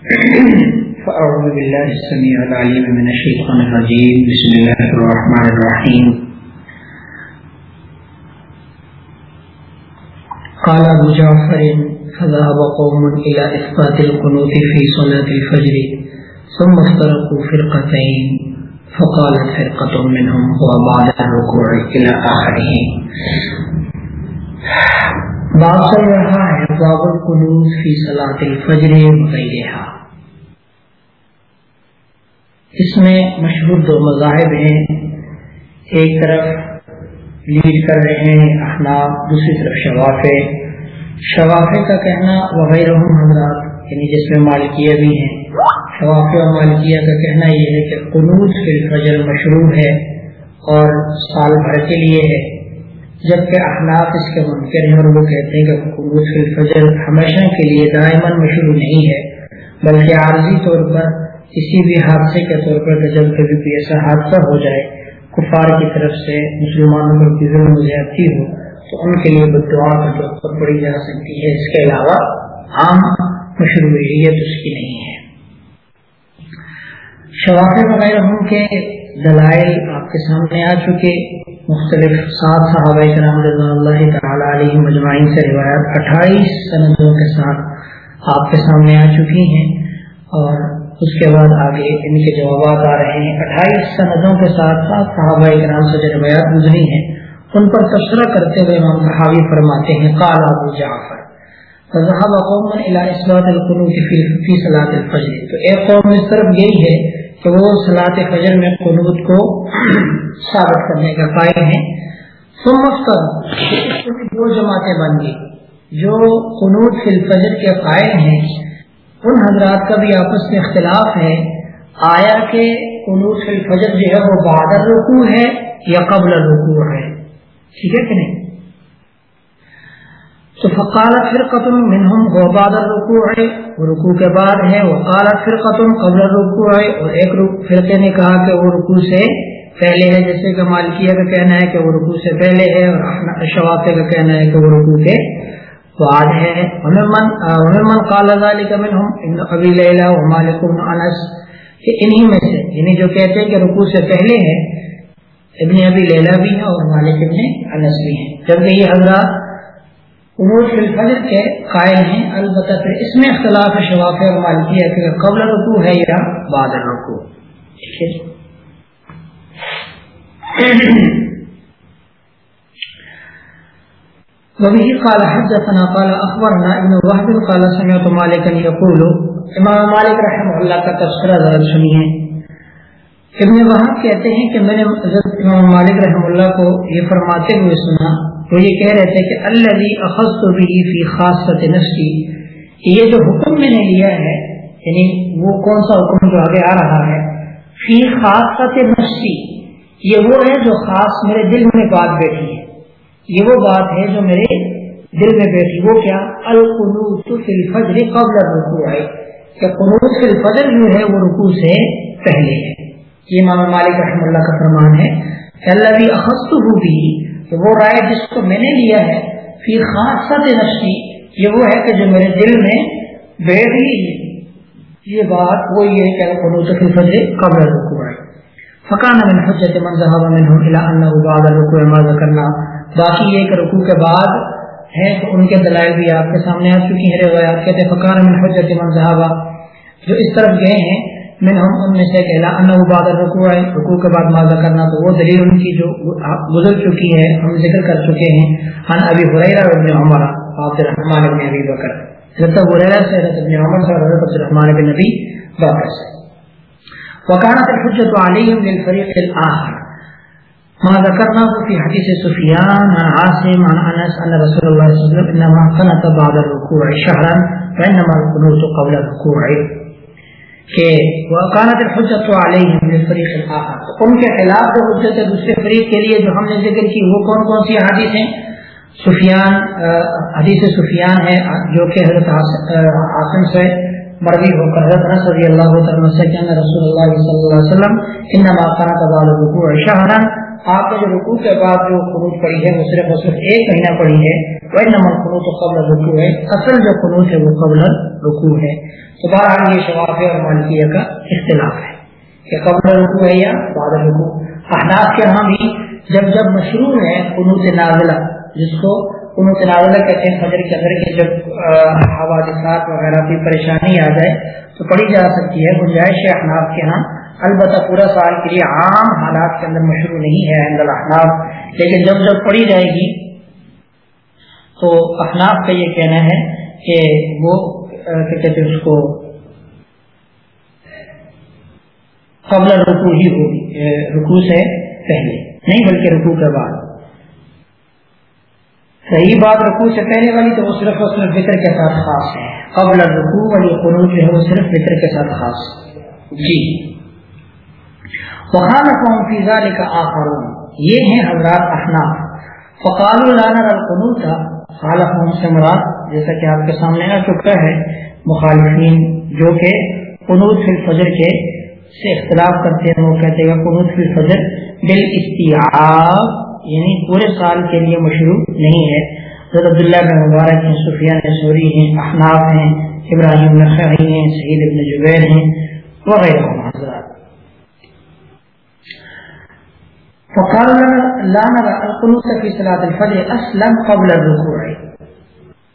فأعوذ بالله السميع العليم من الشيطان الرجيم. بسم الله الرحمن الرحيم. قال أبو جعفر فذهب قوم إلى إثبات القنوت في صلاة الفجر، ثم افترقوا فرقتين فقالت فرقة منهم هو بعد الركوع إلى آخره. باب چل رہا ہے باب القنوت فی صلاة الفجر وغیرہ اس میں مشہور دو مذاہب ہیں۔ ایک طرف لیڈ کر رہے ہیں احناف، دوسری طرف شواف شواف کا کہنا وغیرہ حضرات یعنی جس میں مالکیہ بھی ہیں۔ شواف و مالکیہ کا کہنا یہ ہے کہ قنوط فی الفجر مشروع ہے اور سال بھر کے لیے ہے۔ جبکہ احناف اس کے منکر ہیں اور وہ کہتے ہیں کہ قنوط فی الفجر ہمیشہ کے لیے دائمن مشروع نہیں ہے، بلکہ عارضی طور پر کسی بھی حادثے کے طور پر جب کبھی بھی ایسا حادثہ ہو جائے، کفار کی طرف سے، مسلمانوں پر کی ظلم زیادتی ہو، تو ان کے لیے بدعا کا طور پر پڑی جا سکتی ہے۔ اس کے علاوہ عام مشروعیت اس کی نہیں ہے۔ شواف وغیرہ کے دلائل آپ کے سامنے آ چکے۔ مختلف سات صحابہ کرام رضا اللہ تعالی علیہ مجمعین سے روایت اٹھائیس سندوں کے ساتھ آپ کے سامنے آ چکی ہیں اور اس کے بعد آگے ان کے جوابات آ رہے ہیں۔ اٹھائیس سندوں کے ساتھ ساتھ صحابہ کرام سے جو روایات گزری ہیں، ان پر تبصرہ کرتے ہوئے امام صحابی فرماتے ہیں، قال ابو جعفر، فذهب قوم الى اثبات القنوت في صلاه الفجر۔ تو ایک قوم، اس طرف یہی ہے کہ وہ صلاة فجر میں قنوت کو ثابت کرنے کا قائل ہیں۔ دو جماعتیں بن گئی جو قنوت فی الفجر کے قائل ہیں، ان حضرات کا بھی آپس میں اختلاف ہے۔ آیا کہ قنوت فی الفجر جو ہے وہ بعد الرکوع ہے یا قبل الرکوع ہے۔ ٹھیک ہے کہ نہیں؟ تو فقالت فرقتم منہم وہ بعد الرکوع. ہے وہ رکوع کے بعد ہے وہ قالت فرقتم قبل الرکوع. ہے اور ایک فرقے نے کہا کہ وہ رکوع سے پہلے ہے، جیسے کہ مالکیہ کا کہنا ہے کہ وہ رکوع سے پہلے ہے، اور شوافے کا کہنا ہے کہ وہ رکوع کے بعد ہے. من قال ذلك منهم ابی لیلہ و مالک بن انس، کہ انہی میں سے یعنی جو کہتے ہیں کہ رکوع سے پہلے ہے، ابن ابی لیلہ بھی ہے اور مالک ابن انس بھی ہیں. جبکہ یہ حضرات عروج الفجر کے قائل ہیں۔ البتہ پھر اس میں اختلاف شواف اور مالکیہ کہ قبل رکوع ہے یا بعد رکوع ٹھیک ہے جی۔ وبه قال حدثنا، قال اخبرنا ابن وهب، قال سمعت مالكا يقول امام مالک رحمہ اللہ کا تذکرہ ذرا سنیے۔ ابن وہاب کہتے ہیں کہ میں نے حضرت امام مالک رحمہ اللہ کو یہ فرماتے ہوئے سنا۔ وہ یہ کہہ رہے تھے کہ اللہ اخذت به فی خاصت نفسی یہ جو حکم میں نے لیا ہے یعنی وہ کون سا حکم جو آگے آ رہا ہے، فی خاصت نفسی، یہ وہ ہے جو خاص میرے دل میں بات بیٹھی ہے۔ یہ وہ بات ہے جو میرے دل میں بیٹھی۔ وہ کیا؟ القنوت فی الفجر قبل الرکوع ہے کہ قنوت فی الفجر جو ہے وہ رکوع سے پہلے ہے۔ یہ امام مالک رحم اللہ کا فرمان ہے اللہ بھی اخست بھی کہ وہ رائے جس کو میں نے لیا ہے، فی خاصت نفسی، یہ وہ ہے کہ جو میرے دل میں بیٹھ گئی یہ بات وہ یہ کہ قنوت فی الفجر قبل الرکوع ہے فکان من حجت من ذهب منهم الى انه بعد الركوع ما ذكرنا باقی یہ کہ رکوع کے بعد ہے تو ان کے دلائل بھی آپ کے سامنے آ چکی ہیں، روایات کہتے ہیں فکان من حجت من ذهب۔ جو اس طرف گئے ہیں من ہم ان میں سے کہلا انه بعد الركوع ہے رکوع کے بعد ماذا کرنا؟ تو وہ دلیل ان کی جو گزر چکی ہے، ہم ذکر کر چکے ہیں۔ عن ابي هريره رضی اللہ عنہ عبد الرحمن بن ابي بکر۔ حضرت ابو ہریرہ سے حضرت ابن عمر سے حضرت عبد الرحمن بن ابي بکر سے۔ وكانت الحجة عليهم للفريق الآخر۔ ما ذكرناه في حديث سفيان عن عاصم، عن أنس أن رسول الله صلى الله عليه وسلم إنما قنت بعد الركوع شهرا، فإنما القنوت قبل الركوع کہ وكانت الحجة عليهم للفريق الآخر۔ ان کے خلاف جو حجت ہے دوسرے فریق کے لیے جو ہم نے ذکر کی، وہ کون کون سی حدیث ہیں؟ سفیان حدیث سفیان ہے، جو کہ حضرت عاصم سے مروی ہو کر، حضرت انس رضی اللہ عنہ سے کہ رسول اللہ صلی اللہ علیہ وسلم انما قرات بعد الركوع شهرا آپ نے جو رکوع کے بعد جو خروج پڑی ہے، وہ صرف اور صرف ایک مہینہ پڑی ہے وہ نمبر قنوت و قبل رکو ہے۔ اصل جو قنوت ہے وہ قبل رکو ہے۔ تو بہرحال یہ شفاف اور مالکیہ کا اختلاف ہے کہ قبل رکو ہے یا بعد رکو احناف کے ہاں بھی جب جب مشروع ہے قنوت نازلہ، جس کو قنوت نازلہ کہتے ہیں، فجر کے اندر کے جب حوادثات وغیرہ کی پریشانی آ جائے تو پڑھی جا سکتی ہے۔ گنجائش احناف کے ہاں البتہ پورا سال کے لیے عام حالات کے اندر مشروع نہیں ہے احناف لیکن جب جب پڑھی جائے گی تو احناف کا یہ کہنا ہے کہ وہ کہتے اس کو، قبل رکو ہی ہوگی رکو سے پہلے، نہیں بلکہ رکو کے بعد۔ صحیح بات رکو سے پہلے والی تو وہ صرف اور صرف فکر کے ساتھ خاص ہے۔ قبل رکو والی قنوط جو ہے وہ صرف فکر کے ساتھ خاص۔ جی۔ وہاں قوم فیضا کا آخرون۔ یہ ہیں حضرات احناف۔ فقال العنا القنوط خالف ہم سے مراد، جیسا کہ آپ کے سامنے آ چکا ہے، مخالفین جو کہ قنوط فی الفجر کے سے اختلاف کرتے ہیں، وہ کہتے ہیں قنوط فی الفجر بال استیاب یعنی پورے سال کے لیے مشروع نہیں ہے۔ حضرت عبداللہ بن مبارک ہیں، سفیان سوری ہیں، احناف ہیں، ابراہیم نخعی ہیں، سعید ابن جبیر ہیں، وغیرہ۔ حضرات فقال لا نرى القنوت في صلاة الفجر اصلا قبل الركوع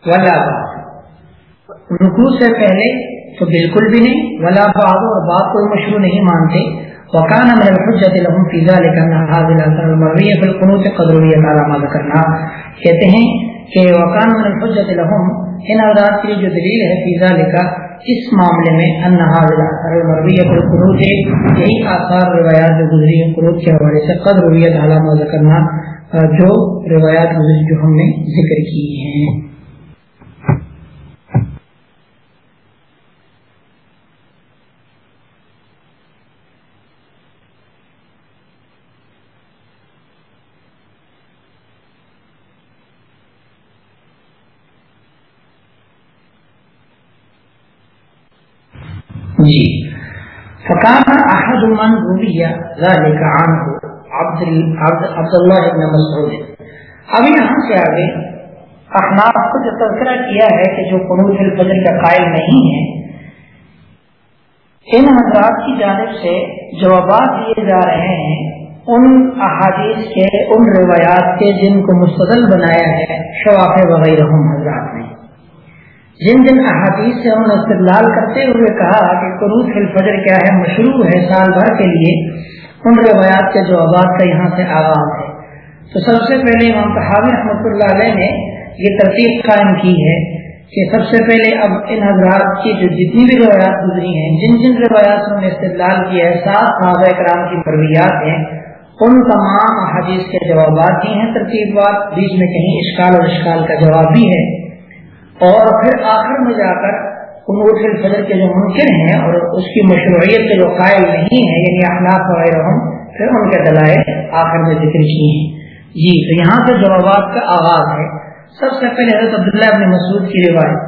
ولا بعد رکوع سے پہلے تو بالکل بھی نہیں، ولا بعد اور بعد کوئی مشروع نہیں مانتے. وكان من الحجة لهم في ذلك ان هذه الاثار المرويه في القنوت قد رويت على ما ذكرنا کہتے ہیں کہ وكان من الحجة لهم، ان حضرات کی جو دلیل ہے فی ذلك اس معاملے میں ان هذه الاثار المرويه في القنوت، یہی آثار روایات جو گزری ہیں قنوت کے حوالے سے قد رویت على ما ذكرنا جو روایات گزری جو ہم نے ذکر کی ہیں۔ جی فکان احد من رویہ ذالک عنہ عبد عبداللہ ابن مسعود۔ اب یہاں سے آگے احناف کو جو تذکرہ کیا ہے کہ جو قنوت الفجر کا قائل نہیں ہے، ان حضرات کی جانب سے جوابات دیے جا رہے ہیں، ان احادیث کے، ان روایات کے جن کو مستدل بنایا ہے شواف وغیرہ حضرات۔ نے جن جن احادیث سے ہم استدلال کرتے ہوئے کہا کہ قروط الفجر کیا ہے، مشروع ہے سال بھر کے لیے، ان روایات کے جوابات کا یہاں سے آغاز ہے۔ تو سب سے پہلے امام صحابی رحمۃ اللہ علیہ نے یہ ترتیب قائم کی ہے کہ سب سے پہلے اب ان حضرات کی جو جتنی بھی روایات گزری ہیں، جن جن روایات سے انہوں نے استدلال کیا ہے، سات صحابہ کرام کی مرویات ہیں، ان تمام احادیث کے جوابات ہی ہیں ترتیب بات بیچ میں کہیں اشکال اور اشکال کا جواب بھی ہے۔ اور پھر آخر میں جا کر قنوط الفجر کے جو ممکن ہیں اور اس کی مشروعیت کے جو قائل نہیں ہے یعنی اخلاق وغیرہ پھر ان کے دلائل آخر میں ذکر کی ہیں۔ جی تو یہاں سے جوابات کا آغاز ہے۔ سب سے پہلے حضرت عبداللہ ابن مسعود کی روایت۔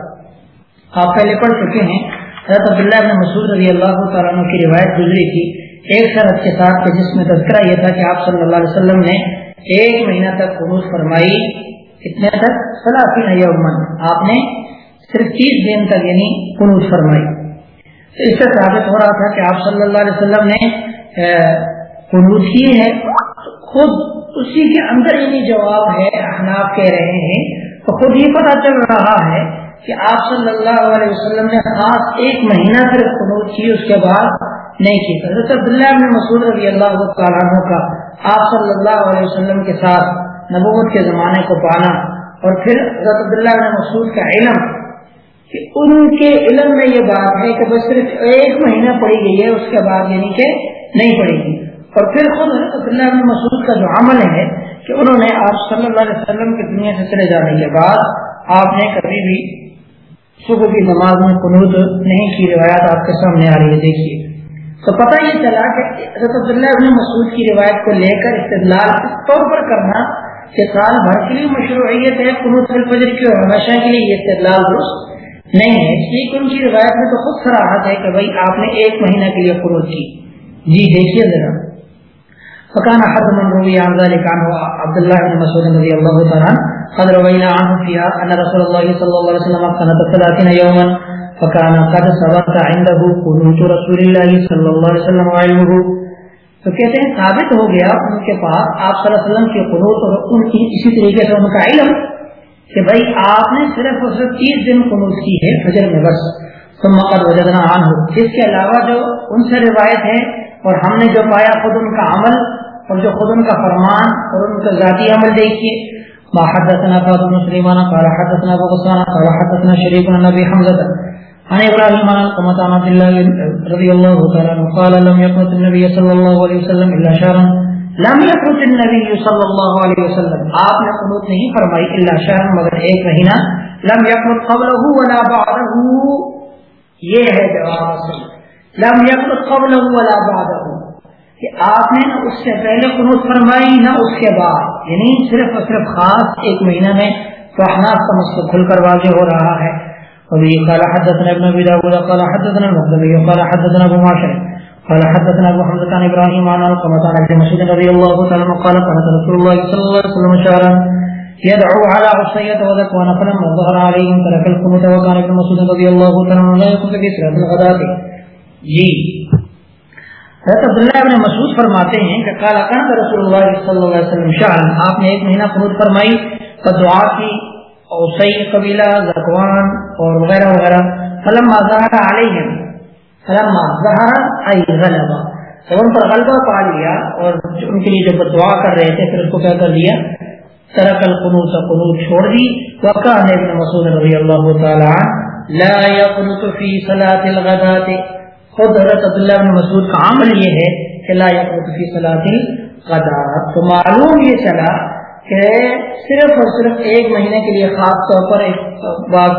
آپ پہلے پڑھ چکے ہیں۔ حضرت عبداللہ ابن مسعود رضی اللہ تعالیٰ عنہ کی روایت گزری تھی۔ ایک شرط کے ساتھ جس میں تذکرہ یہ تھا کہ آپ صلی اللہ علیہ وسلم نے ایک مہینہ تک قنوط فرمائی۔ کتنے تک سلاسی یومن آپ نے صرف تیس دن تک یعنی قنوط فرمائی۔ تو اس سے ثابت ہو رہا تھا کہ آپ صلی اللہ علیہ وسلم نے قنوط کی ہے۔ خود اسی کے اندر یعنی جواب ہے، احناف کہہ رہے ہیں۔ تو خود یہ پتہ چل رہا ہے کہ آپ صلی اللہ علیہ وسلم نے خاص ایک مہینہ صرف قنوط کی، اس کے بعد نہیں کی۔ حضرت عبداللہ بن مسعود رضی اللہ تعالیٰ عنہ کا آپ صلی اللہ علیہ وسلم کے ساتھ نبوت کے زمانے کو پانا اور پھر حضرت عبداللہ بن مسعود کا علم کہ ان کے علم میں یہ بات ہے کہ بس صرف ایک مہینہ پڑھی گئی ہے، اس کے بعد یعنی کہ نہیں پڑھی گی اور پھر خود حضرت عبداللہ بن مسعود کا جو عمل ہے کہ انہوں نے آپ صلی اللہ علیہ وسلم کی دنیا سے چلے جانے کے بعد آپ نے کبھی بھی صبح کی نماز میں قنوط نہیں کی، روایات آپ کے سامنے آ رہی ہے، دیکھیے۔ تو پتہ یہ چلا کہ حضرت عبداللہ ابن مسعود کی روایت کو لے کر استدلال اس طور پر کرنا کہ سال بھر کے لیے مشروعیت ہے قنوط الفجر کی اور ہمیشہ کے لیے یہ استدلال درست نہیں ہے۔ اس لیے ان کی روایت میں تو خود سراہت ہے کہ بھائی آپ نے ایک مہینہ کے لیے قنوط کی۔ جی دیکھیے ذرا۔ فکان حد من روی عبد اللہ بن مسعود رضی اللہ تعالیٰ قد روينا عنه فيها أن رسول الله صلى الله عليه وسلم قنت ثلاثين يوما فكان قد ثبت عنده قنوت رسول الله صلى الله عليه وسلم وعلمه۔ تو کہتے ہیں، ثابت ہو گیا ان کے پاس آپ صلی اللہ علیہ وسلم کے قنوت اور ان کی اسی طریقے سے ان کا علم کہ بھائی آپ نے صرف اور صرف تیس دن قنوت کی ہے فجر میں بس تو مقد وجدنا عن ہو اس کے علاوہ جو ان سے روایت ہے اور ہم نے جو پایا خود ان کا عمل اور جو خود ان کا فرمان اور ان کا ذاتی عمل دیکھیے۔ ما حدثنا فاطمه بن سليمان قال حدثنا ابو غسان قال حدثنا شريك بن ابي حمزه عن ابراهيم عن قمة عن عبد الله رضي الله تعالى عنه قال، لم يقنط النبي صلى الله عليه وسلم الا شهرا لم يقنط النبي صلى الله عليه وسلم. آپ نے قنوت نہیں فرمائی الا شهرا مگر ایک مہینہ. لم يقنط قبله ولا بعده. یہ ہے جواب. لم يقنط قبله ولا بعده. کہ آپ نے نہ اس سے پہلے قنوت فرمائی، نہ اس کے بعد. یعنی صرف اور صرف خاص ایک مہینہ میں توحناف کا مسئلہ کھل کر واضح ہو رہا ہے۔ وبه قال حدثنا ابن ابي داود، قال حدثنا المقدمي، قال حدثنا ابو معشر قال حدثنا ابو حمزه عن ابراهيم عن القمه عن ابن مسعود رضي الله تعالى عنه قال قال رسول الله صلى الله عليه وسلم شهرا يدعو على عصية وذكوان فلما ظهر عليهم ترك القنوت وكان ابن مسعود رضي الله تعالى عنه لا يقوم في صلاه الغداة. جی۔ حضرت عبداللہ ابن مسعود فرماتے ہیں کہ قال قال رسول اللہ صلی اللہ علیہ وسلم شهرا آپ نے ایک مہینہ قنوت فرمائی تو دعا کی اوسئی قبیلہ زکوان اور وغیرہ وغیرہ۔ فلما ظہر علیہم، فلما ظہر ای غلبا جب ان پر غلبہ پا لیا اور ان کے لیے جب دعا کر رہے تھے، پھر اس کو کیا کر دیا؟ ترک القنوت، قنوت چھوڑ دی۔ وقان ابن مسعود رضی اللہ تعالی لا يقنط في صلاة الغداة۔ خود حضرت عبداللہ بن مسعود کا عمل یہ ہے کہ لا يقنط في صلاة الغداة۔ تو معلوم یہ چلا کہ صرف اور صرف ایک مہینے کے لیے، خاص طور پر ایک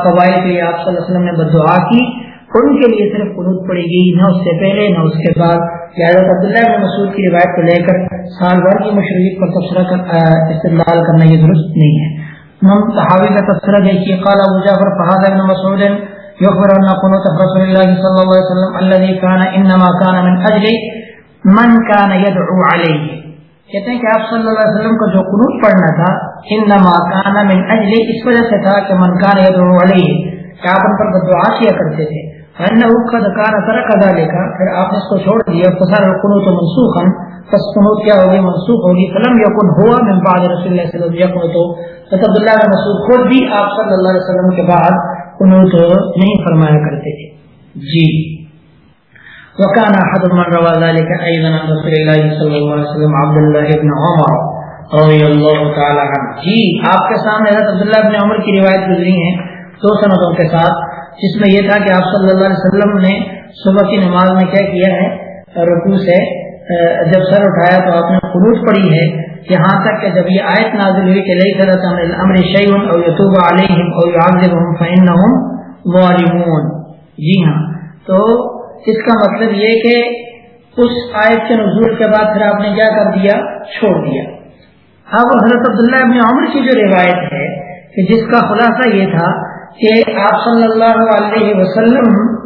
قبائل کے لیے آپ صلی اللہ علیہ وسلم نے بدعا کی۔ ان کے لیے صرف قنوت پڑے گی، نہ اس سے پہلے، نہ اس کے بعد۔ حضرت عبداللہ بن مسعود کی روایت کو لے کر سال بھر کی مشرق پر تبصرہ کر استعمال کرنا یہ درست نہیں ہے۔ ہم صحابی کا تبصرہ دیکھیے۔ قال ابو جعفر فہد بن مسعود يخبر ان قنوت رسول الله صلى الله عليه وسلم الذي كان انما كان من اجل من كان يدعو عليه۔ کہتے ہیں کہ آپ صلی اللہ علیہ وسلم کو جو قنوت پڑھنا تھا انما كان من اجل اس وجہ سے تھا کہ من كان کہ آپ ان پر دعا کیا کرتے تھے۔ انه قد كان ترك ذلك، پھر آپ نے اس کو چھوڑ دیا۔ فصار القنوت منسوخا، پس قنوت کیا ہوگی؟ منسوخ ہوگی۔ فلم يكن هو من بعد رسول الله صلی اللہ علیہ وسلم يقنط تو عبداللہ بن مسعود خود بھی آپ صلی اللہ علیہ وسلم کے بعد قنوت نہیں فرمایا کرتے تھے۔ جی۔ وكان احد من روى ذلك ايضا عن رسول الله صلى الله عليه وسلم، عبد الله بن عمر رضي الله تعالى عنه. جی آپ کے سامنے حضرت عبداللہ بن عمر کی روایت گزری ہے دو سنتوں کے ساتھ، جس میں یہ تھا کہ آپ صلی اللہ علیہ وسلم نے صبح کی نماز میں کیا کیا ہے؟ رکوع سے جب سر اٹھایا تو آپ نے قنوت پڑھی ہے یہاں تک کہ جب یہ آیت نازل ہوئی کہ لئی صلی الامر شیء او یتوب علیہم او يعذبهم فانهم ظالمون جی ہاں تو اس کا مطلب یہ کہ اس آیت کے نزول کے بعد پھر آپ نے کیا کر دیا؟ چھوڑ دیا۔ ہاں، اب حضرت عبداللہ ابن عمر کی جو روایت ہے کہ جس کا خلاصہ یہ تھا کہ آپ صلی اللہ علیہ وسلم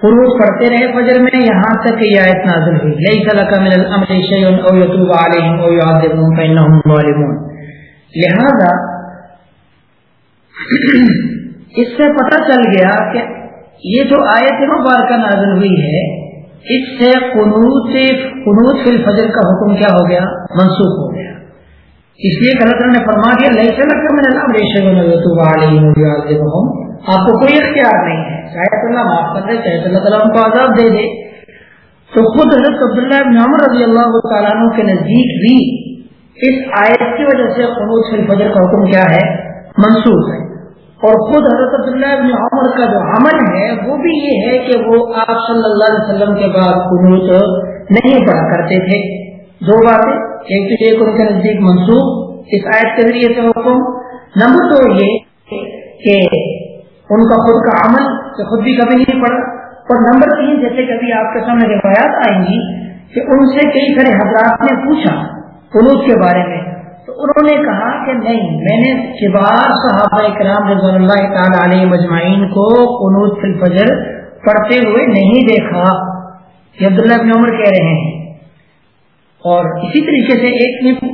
قروض پڑھتے رہے فجر میں، یہاں تک کہ یہ آیت نازل ہوئی۔ لئی صلاح من الامر شیء او یتوب علیہم او یعذبهم فانهم ظالمون۔ لہذا اس سے پتہ چل گیا کہ یہ جو آیت مبارکہ نازل ہوئی ہے، اس سے قنوت قنوت فی الفجر کا حکم کیا ہو گیا؟ منسوخ ہو گیا۔ اس لیے کہ اللہ نے فرما دیا لئی صلاح من الامر شیء او آپ کو کوئی اختیار نہیں ہے۔ چاہے تو اللہ معاف کر دے چاہے تو اللہ تعالیٰ ان کو عذاب دے دے۔ تو خود حضرت عبداللہ ابن عمر رضی اللہ تعالیٰ عنہ کے نزدیک بھی اس آیت کی وجہ سے قنوت فی الفجر کا حکم کیا ہے؟ منسوخ ہے۔ اور خود حضرت عبداللہ ابن عمر کا جو عمل ہے، وہ بھی یہ ہے کہ وہ آپ صلی اللہ علیہ وسلم کے بعد قنوت نہیں پڑھا کرتے تھے۔ دو باتیں، ایک تو ایک ان کے نزدیک منسوخ، اس آیت کے ذریعے سے حکم۔ نمبر دو یہ کہ ان کا خود کا عمل کہ خود بھی کبھی نہیں پڑا اور نمبر تین، جیسے کبھی آپ کے سامنے روایات آئیں گی کہ ان سے کئی سارے حضرات نے پوچھا قلوط کے بارے میں۔ تو انہوں نے کہا کہ نہیں، میں نے کبار صحابہ کرام رضوان اللہ تعالی علیہ مجمعین کو قنوط فی الفجر پڑھتے ہوئے نہیں دیکھا۔ یہ عبداللہ ابن عمر کہہ رہے ہیں۔ اور اسی طریقے سے ایک نے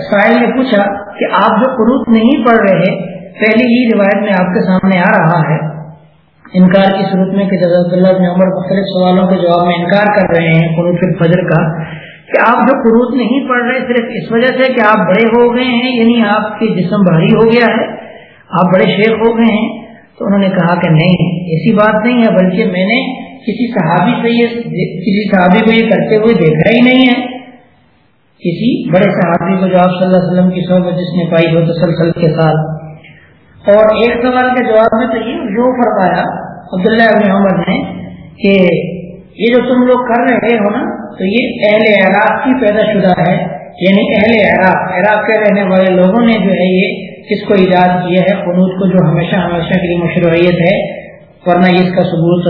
سائل نے پوچھا کہ آپ جو قروط نہیں پڑھ رہے پہلی ہی روایت میں آپ کے سامنے آ رہا ہے۔ انکار کی صورت میں کہ حضرت اللہ بن عمر مختلف سوالوں کے جواب میں انکار کر رہے ہیں قروط الفجر کا۔ کہ آپ جو قروط نہیں پڑھ رہے صرف اس وجہ سے کہ آپ بڑے ہو گئے ہیں یعنی آپ کے جسم بھاری ہو گیا ہے، آپ بڑے شیخ ہو گئے ہیں۔ تو انہوں نے کہا کہ نہیں، ایسی بات نہیں ہے، بلکہ میں نے کسی صحابی سے یہ کسی صحابی کو یہ کرتے ہوئے دیکھا ہی نہیں ہے۔ کسی بڑے صحابی کو جو آپ صلی اللہ علیہ وسلم کی صحبت جس نے پائی ہو تسلسل کے ساتھ۔ اور ایک سوال کے جواب میں تو یہ فرمایا، عبداللہ ابن عمر نے کہ یہ جو تم لوگ کر رہے ہو نا تو یہ اہل عراق کی پیدا شدہ ہے یعنی اہل عراق عراق کے رہنے والے لوگوں نے جو ہے یہ اس کو ایجاد کیا ہے قنوط کو جو ہمیشہ ہمیشہ کے لیے مشروعیت ہے، ورنہ اس کا ثبوت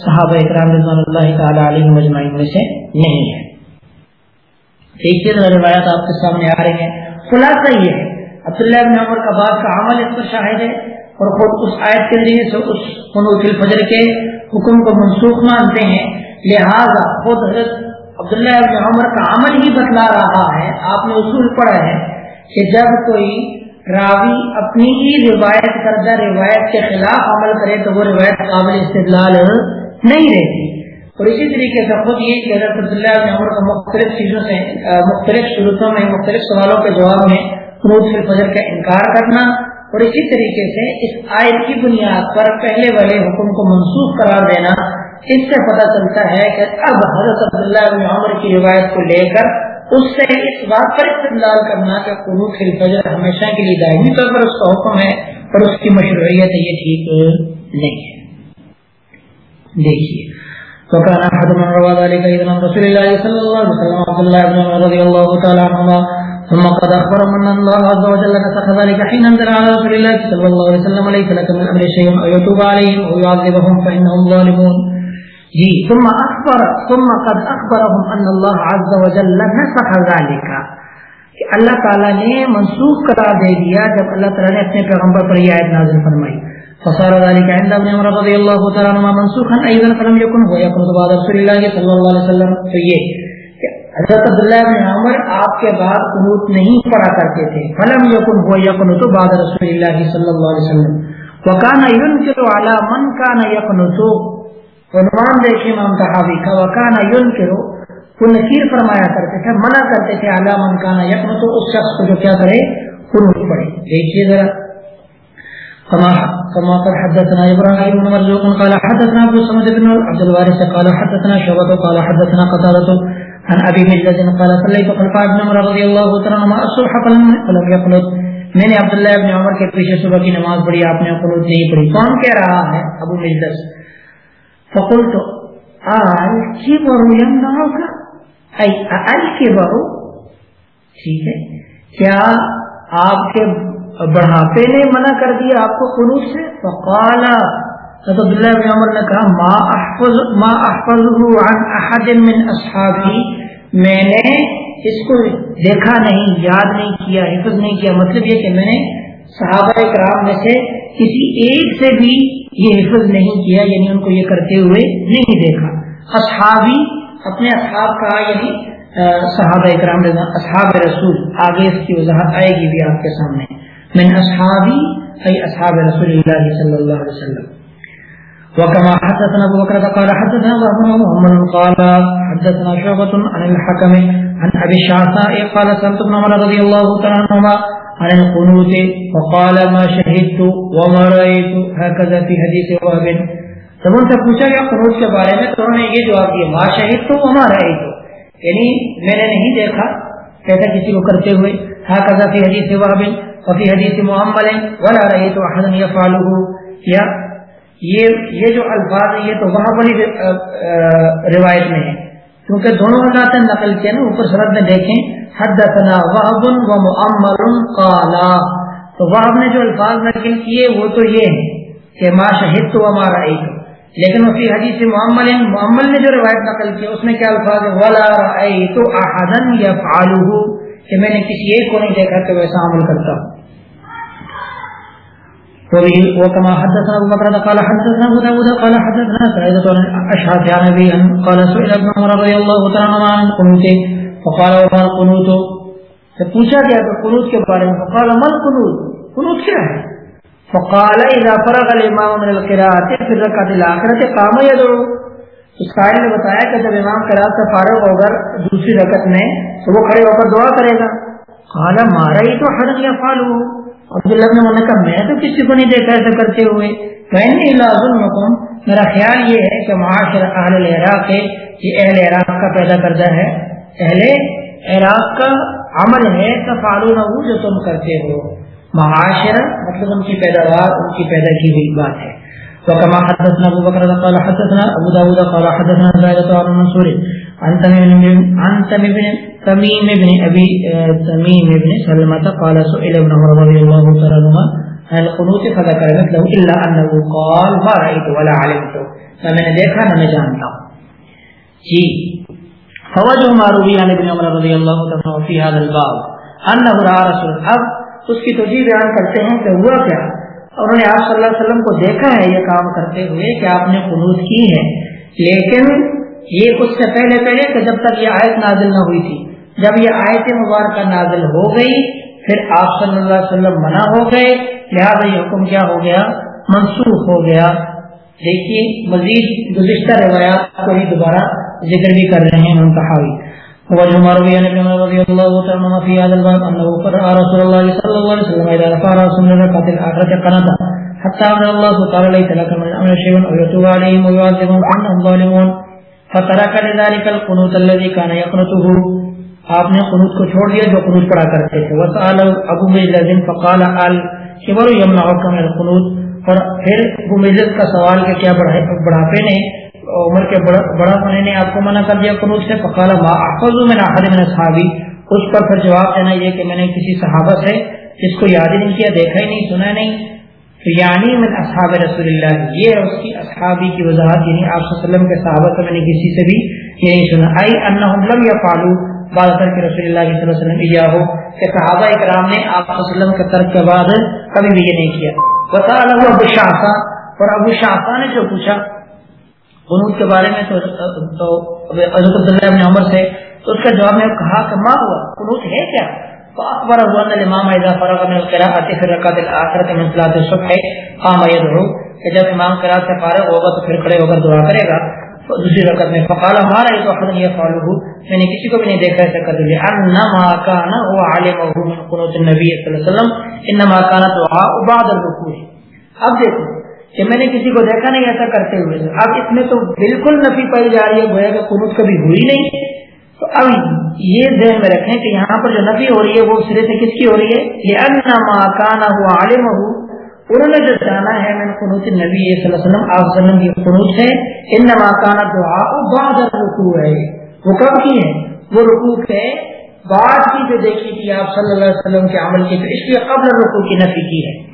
صحابہ اکرام رضوان اللہ تعالیٰ علیہ مجمعین میں سے نہیں ہے۔ دیکھیے روایات آپ کے سامنے آ رہی ہیں۔ خلاصہ یہ ہے، عبداللہ بن عمر کا بعد کا عمل اس پر شاہد ہے اور خود اس آیت کے ذریعے سے اس قنوط الفجر کے حکم کو منسوخ مانتے ہیں۔ لہذا خود حضرت عبداللہ بن عمر کا عمل ہی بتلا رہا ہے، آپ نے اصول پڑھا ہے کہ جب کوئی راوی اپنی ہی روایت کردہ روایت کے خلاف عمل کرے تو وہ روایت قابل استدلال نہیں رہتی۔ اور اسی طریقے سے خود یہ کہ حضرت عبداللہ بن عمر کا مختلف چیزوں سے مختلف صورتوں میں، مختلف سوالوں کے جواب میں قروط فجر کا انکار کرنا اور اسی طریقے سے اس آیت کی بنیاد پر پہلے والے حکم کو منسوخ قرار دینا اس سے پتہ چلتا ہے کہ اب حضرت عبداللہ بن عمر کی روایت کو لے کر اس سے اس بات پر استدلال کرنا کہ قروط الفجر ہمیشہ کے لیے دائمی طور پر اس کا حکم ہے اور اس کی مشروعیت یہ ٹھیک نہیں ہے۔ دیکھیے۔ وكان احد من روى ذلك اذن رسول الله صلى الله عليه وسلم عبد الله بن عمر رضي الله تعالى عنهما ثم قد اخبرهم ان الله عز وجل نسخ ذلك حين انزل على رسول الله صلى الله عليه وسلم ليس لك من الامر شيء او يتوب عليهم او يعذبهم فانهم ظالمون۔ جی۔ ثم اخبر ثم قد اخبرهم ان الله عز وجل نسخ ذلك۔ کہ اللہ تعالی نے منسوخ قرار دے دیا جب اللہ تعالی نے اپنے پیغمبر پر یہ آیت نازل فرمائی۔ فصار ذلك عند ابن عمر رضي الله تعالى عنهما منسوخا ايضا فلم يكن هو يقنط بعد رسول الله صلى الله عليه وسلم۔ تو یہ حضرت عبداللہ بن عمر آپ کے بعد قنوت نہیں پڑھا کرتے تھے۔ فلم يكن هو يقنط بعد رسول الله صلى الله عليه وسلم۔ وكان ينكر على من كان يقنط عنوان دیکھیں امام صحابی کا وكان ينكر وہ نکیر فرمایا کرتے تھے، منع کرتے تھے على من كان يقنط اس شخص کو جو کیا کرے قنوت پڑھے۔ دیکھیے ذرا۔ كما كما قد حدثنا ابراهيم بن مرزوق قال حدثنا ابو سمد بن عبد الوارث، قال حدثنا شعبة قال حدثنا قتادة عن ابي مجلد قال صليت خلف ابن عمر رضي الله تعالى عنهما الصبح فلم يقنط میں نے عبداللہ ابن عمر کے پیچھے صبح کی نماز پڑھی، آپ نے قنوت نہیں پڑھی۔ کون کہہ رہا ہے ابو مجلس؟ فقلت آل کبر يمنعك؟ ای ال کبر ٹھیک ہے۔ کیا آپ کے بڑھاپے نے منع کر دیا آپ کو قنوط سے؟ فقال، حضرت عبداللہ بن عمر نے کہا، ما احفظ ما احفظه عن احد من اصحابی میں نے اس کو دیکھا نہیں، یاد نہیں کیا، حفظ نہیں کیا۔ مطلب یہ کہ میں نے صحابہ کرام میں سے کسی ایک سے بھی یہ حفظ نہیں کیا یعنی ان کو یہ کرتے ہوئے نہیں دیکھا۔ اصحابی، اپنے اصحاب کہا یعنی صحابہ کرام اصحاب رسول، آگے اس کی وضاحت آئے گی بھی آپ کے سامنے۔ من اصحابي اي اصحاب رسول الله صلى الله عليه وسلم۔ وكما حدثنا ابو بكر قال حدثنا ابو محمد قال، حدثنا شعبة عن الحكم عن ابي الشعثاء قال سمت ابن عمر رضي الله تعالى عنهما عن القنوت وقال ما شهدت وما رايت هكذا في حديث وهب. جب ان سے پوچھا گیا قنوت کے بارے میں تو انہوں نے یہ جواب دیا، ما شہید تو وما رايت یعنی میں نے نہیں دیکھا کہتا کسی کو کرتے ہوئے، هكذا في حديث وهب وفي حدیث محمد، ولا رأيت احد يفعله. یا یہ یہ جو الفاظ یہ تو وہاں بڑی روایت میں ہے کیونکہ دونوں حضرات نقل کیا نا اوپر سرد میں دیکھیں، حدثنا وهب و معمر قالا تو وہب نے جو الفاظ نقل کیے، وہ تو یہ ہیں کہ ما شہد تو وما رأيت۔ لیکن وفی حدیث محمد محمد نے جو روایت نقل کی، اس میں کیا الفاظ ہے ولا رأيت احدا يفعله۔ کہ میں نے کسی ایک کو نہیں دیکھا کہ ویسا عمل کرتا۔ وكما حدثنا ابو بكر قال حدثنا ابو داود قال حدثنا سعيد بن اشعث عن ابي قال سئل ابن عمر رضي الله تعالى عنه عن القنوت فقال وما القنوت؟ تو پوچھا گیا تو قنوت کے بارے میں، فقال ما القنوت؟ قنوت کیا ہے؟ فقال اذا فرغ الامام من القراءه في الركعه الاخره قام يدعو۔ اس قائل نے بتایا کہ جب امام قرات سے فارغ ہو کر دوسری رکعت میں، تو وہ کھڑے ہو کر دعا کرے گا۔ قال مارا ہی تو حرم یا فالو عبداللہ نے انہوں کہا، میں تو کسی کو نہیں دیکھا ایسا کرتے ہوئے۔ میں لازم میرا خیال یہ ہے کہ معاشر اہل العراق ہے، یہ اہل عراق کا پیدا کردہ ہے۔ اہل عراق کا عمل ہے تفالون جو تم کرتے ہو۔ معاشرہ مطلب ان کی پیداوار، ان کی پیدا کی ہوئی بات ہے۔ وكما حدثنا ابو بكر قال حدثنا ابو داود قال حدثنا زائدة عن منصور۔ عن تميم تميم بن ابي تميم بن سلمة قال سئل ابن عمر رضي الله تعالى عنهما عن القنوت الا انه قال ما رايت ولا علمت دیکھا نہ میں جانتا جی فوجه ما روي عن ابن عمر رضي الله تعالى في هذا الباب. انه راى رسول اب اس کی توجیہ بیان کرتے ہیں کہ ہوا کیا انہوں نے آپ صلی اللہ علیہ وسلم کو دیکھا ہے یہ کام کرتے ہوئے کہ آپ نے قنوط کی ہے لیکن یہ اس سے پہلے پہلے کہ جب تک یہ آیت نازل نہ ہوئی تھی۔ جب یہ آیت مبارکہ نازل ہو گئی، پھر آپ صلی اللہ علیہ وسلم منع ہو گئے۔ لہٰذا یہ حکم کیا ہو گیا؟ منسوخ ہو گیا۔ دیکھیے، مزید گزشتہ روایات کو ہی دوبارہ ذکر بھی کر رہے ہیں منتحاوی وجه مروي عن ابن عمر رضي الله تعالى عنه في هذا الباب انه قرأ رسول الله صلى الله عليه وسلم اذا رفع راسه من الاخره قنطا حتى امر الله تعالى لك من الامر شيء او يتوب عليهم ويعذبهم ظالمون۔ فترك لذلك القنوت الذي كان يقنطه۔ آپ نے قنوت کو چھوڑ دیا جو قنوت پڑھا کرتے تھے۔ وسال ابو مجلد فقال ال كبر يمنعك من القنوت۔ اور پھر ابو مجلد کا سوال کہ کیا بڑھاپے نے عمر کے بڑا ہونے نے آپ کو منع کر دیا قنوط سے؟ فقال ما احفظ من احد من اصحابی اس پر پھر جواب دینا یہ کہ میں نے کسی صحابہ سے جس کو یاد ہی نہیں کیا، دیکھا ہی نہیں، سنا نہیں۔ تو یعنی من اصحاب رسول اللہ. یہ ہے اس کی اصحابی کی وضاحت یعنی آپ صلی اللہ علیہ وسلم کے صحابہ سے میں نے کسی سے بھی یہ نہیں سنا. ائی انہم لم یفعلوا بعد ترک رسول اللہ صلی اللہ علیہ وسلم ایاہو، کہ صحابہ اکرام نے آپ صلی اللہ علیہ وسلم کے ترک کے بعد کبھی بھی یہ نہیں کیا. وسال ابو شاہسا اور ابو شاہسا نے جو پوچھا قنوت کے بارے میں تو حضرت عبداللہ ابن عمر سے، تو اس کا جواب میں کہا کہ ماں ہوا؟ قنوت ہے کیا؟ فاخبر هو ان الامام اذا فرغ من القراءه في الركعه الاخره من صلاه الصبح، قام يدعو. کہ جب امام قرات سے فارغ ہوگا تو پھر کھڑے ہو کر دعا کرے گا دوسری رکعت میں فقال، ما رايت احد يفعله؟ میں نے کسی کو بھی نہیں دیکھا، ایسا کرتے ہوئے انما كان هو علمه من قنوت النبي صلی اللہ علیہ وسلم. انما كان دعاء بعد الركوع اب دیکھو، کہ میں نے کسی کو دیکھا نہیں ایسا کرتے ہوئے. اب اس میں تو بالکل نفی پائی جا رہی ہے، گویا کہ قنوت کبھی ہوئی نہیں. تو اب یہ ذہن میں رکھیں کہ یہاں پر جو نفی ہو رہی ہے وہ سرے سے کس کی ہو رہی ہے؟ یہ ان کانا ہوا عالم ہو انہوں نے جو جانا ہے میں نے قنوت نبی صلی اللہ علیہ وسلم، آپ وسلم کی قنوت ہے ان ماکانہ دعا بعد رکوع ہے وہ کب کی ہے وہ رکوع ہے بعد کی جو دیکھی تھی آپ صلی اللہ علیہ وسلم کے عمل کی، تو اس لیے قبل رکوع کی نفی کی ہے۔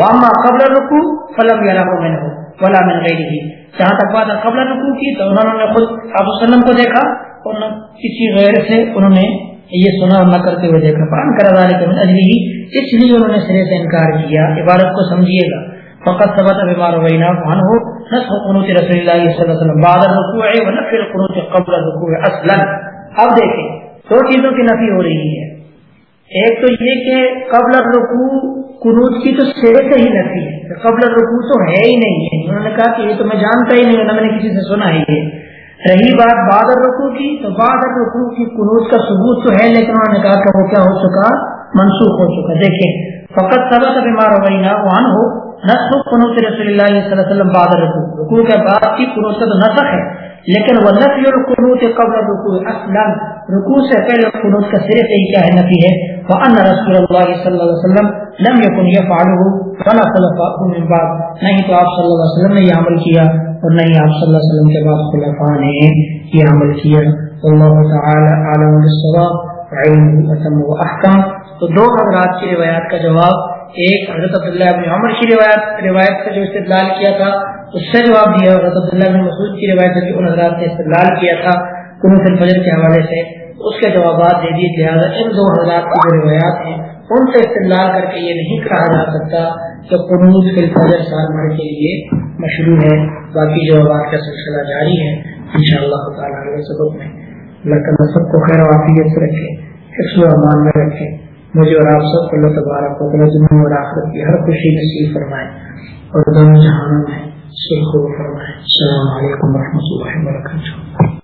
واما قبل رکو فلم یا رکو میں ہو ولا میں گئی جہاں تک بات قبل رکو کی، تو انہوں نے خود آپ وسلم کو دیکھا۔ اور نہ کسی غیر سے انہوں نے یہ سنا نہ کرتے ہوئے دیکھا۔ پران کرا دار کے اجلی اس لیے انہوں نے سرے سے انکار کیا۔ عبارت کو سمجھیے گا۔ فقط ثبت بیمار وینا وہاں ہو نس قنوت رسول اللہ صلی اللہ علیہ وسلم بعد الرکوع و نفل قنوت قبل الرکوع اصلا۔ اب دیکھیں، دو چیزوں کی نفی ہو رہی ہے۔ ایک تو یہ کہ قبل رکوع قنوت کی تو سرے سے ہی نفی ہے۔ قبل رکوع تو ہے ہی نہیں ہے۔ انہوں نے کہا کہ یہ تو میں جانتا ہی نہیں، نہ میں نے کسی سے سنا ہی ہے رہی بات بادر رکوع کی تو بادر رکوع کی قنوت کا ثبوت تو ہے، لیکن انہوں نے کہا کہ وہ کیا ہو چکا؟ منسوخ ہو چکا۔ دیکھیں، فقط سبق بیمار ہو گئی نہ وہاں ہو نسخ قنوت رسول اللہ صلی اللہ علیہ وسلم بادر رکوع رکوع کے بعد کی قنوت کا تو نسخ ہے، لیکن وہ نفی اور قنوت قبل رکوع اصلا۔ رکوع سے پہلے قنوت کا سرے سے کیا ہے، نفی ہے۔ وان رسول اللہ صلی اللہ علیہ وسلم لم يكن يفعله ولا خلفاء من بعد۔ نہیں تو آپ صلی اللہ علیہ وسلم نے یہ عمل کیا۔ اور نہیں، آپ صلی اللہ علیہ وسلم کے بعد خلفاء نے یہ عمل کیا۔ اللہ تعالی عالم بالصواب، علم اتم واحکم تو دو حضرات کی روایات کا جواب، ایک حضرت عبداللہ ابن عمر کی روایت روایت سے جو استدلال کیا تھا، اس سے جواب دیا۔ حضرت عبداللہ ابن مسعود کی روایت سے ان حضرات نے استدلال کیا تھا قنوت الفجر کے حوالے سے، اس کے جوابات دے دیے۔ لہٰذا ان دو حضرات کی جو روایات ہیں ان سے استعمال کر کے یہ نہیں کہا جا سکتا کہ قنوط فی الفجر سال بھر کے لیے مشروع ہے، باقی جوابات کا سلسلہ جاری ہے ان شاء اللہ تعالیٰ سبق میں۔ اللہ تعالیٰ سب کو خیر وافیت سے رکھے حفظ و امان میں رکھے۔ مجھے اور آپ سب کو اللہ تبارک و تعالیٰ دنیا اور آخرت کی ہر خوشی نصیب فرمائے۔ اور دونوں جہانوں میں سکھ کو فرمائے۔ السلام علیکم و رحمۃ اللہ وبرکاتہ۔